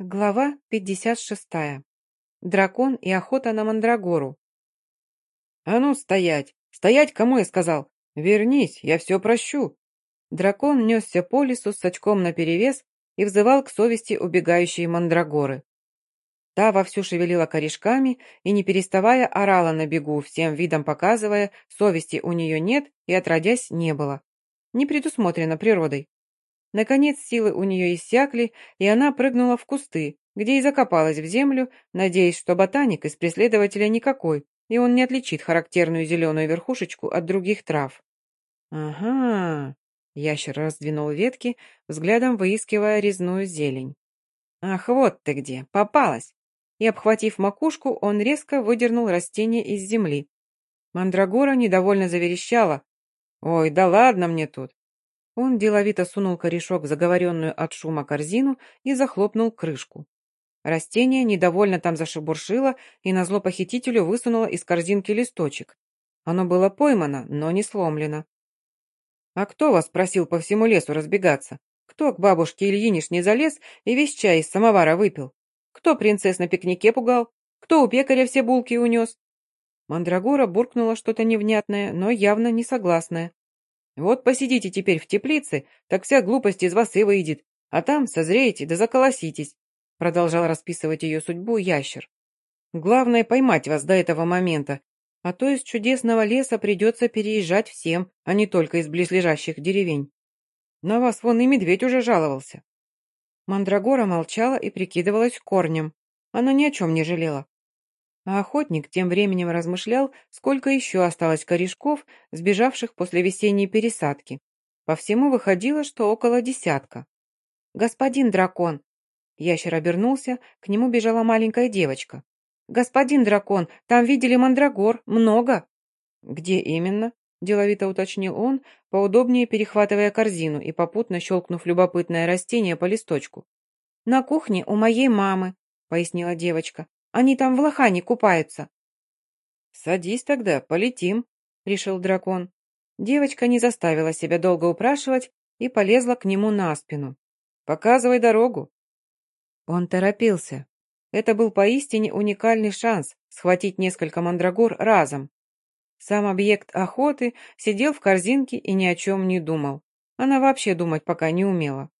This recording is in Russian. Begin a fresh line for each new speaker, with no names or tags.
Глава 56. Дракон и охота на Мандрагору.
«А ну, стоять! Стоять, кому я сказал? Вернись, я все прощу!»
Дракон несся по лесу с очком наперевес и взывал к совести убегающей Мандрагоры. Та вовсю шевелила корешками и, не переставая, орала на бегу, всем видом показывая, совести у нее нет и, отродясь, не было. Не предусмотрено природой. Наконец силы у нее иссякли, и она прыгнула в кусты, где и закопалась в землю, надеясь, что ботаник из преследователя никакой, и он не отличит характерную зеленую верхушечку от других трав. «Ага», — ящер раздвинул ветки, взглядом выискивая резную зелень. «Ах, вот ты где, попалась!» И, обхватив макушку, он резко выдернул растение из земли. Мандрагора недовольно заверещала. «Ой, да ладно мне тут! Он деловито сунул корешок в заговоренную от шума корзину и захлопнул крышку. Растение недовольно там зашебуршило и назло похитителю высунуло из корзинки листочек. Оно было поймано, но не сломлено. «А кто вас просил по всему лесу разбегаться? Кто к бабушке Ильиниш не залез и весь чай из самовара выпил? Кто принцесс на пикнике пугал? Кто у пекаря все булки унес?» Мандрагора буркнула что-то невнятное, но явно не согласное. Вот посидите теперь в теплице, так вся глупость из вас и выйдет, а там созреете да заколоситесь», продолжал расписывать ее судьбу ящер. «Главное поймать вас до этого момента, а то из чудесного леса придется переезжать всем, а не только из близлежащих деревень. На вас вон и медведь уже жаловался». Мандрагора молчала и прикидывалась корнем. Она ни о чем не жалела. А охотник тем временем размышлял, сколько еще осталось корешков, сбежавших после весенней пересадки. По всему выходило, что около десятка. «Господин дракон!» Ящер обернулся, к нему бежала маленькая девочка. «Господин дракон, там видели мандрагор, много!» «Где именно?» – деловито уточнил он, поудобнее перехватывая корзину и попутно щелкнув любопытное растение по листочку. «На кухне у моей мамы», – пояснила девочка. Они там в лохане купаются».
«Садись тогда, полетим», — решил дракон.
Девочка не заставила себя долго упрашивать и полезла к нему на спину.
«Показывай дорогу».
Он торопился. Это был поистине уникальный шанс схватить несколько мандрагор разом. Сам объект охоты сидел в корзинке и ни о чем не думал. Она вообще думать пока не умела.